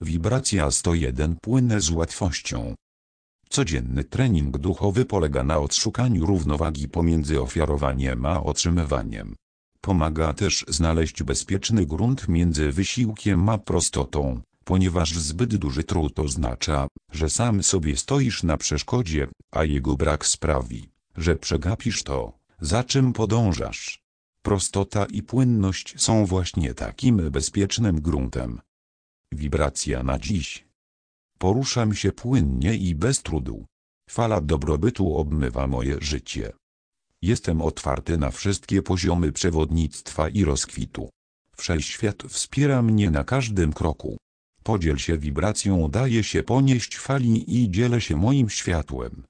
Wibracja 101 płynę z łatwością. Codzienny trening duchowy polega na odszukaniu równowagi pomiędzy ofiarowaniem a otrzymywaniem. Pomaga też znaleźć bezpieczny grunt między wysiłkiem a prostotą, ponieważ zbyt duży trud oznacza, że sam sobie stoisz na przeszkodzie, a jego brak sprawi, że przegapisz to, za czym podążasz. Prostota i płynność są właśnie takim bezpiecznym gruntem. Wibracja na dziś. Poruszam się płynnie i bez trudu. Fala dobrobytu obmywa moje życie. Jestem otwarty na wszystkie poziomy przewodnictwa i rozkwitu. Wszechświat wspiera mnie na każdym kroku. Podziel się wibracją daje się ponieść fali i dzielę się moim światłem.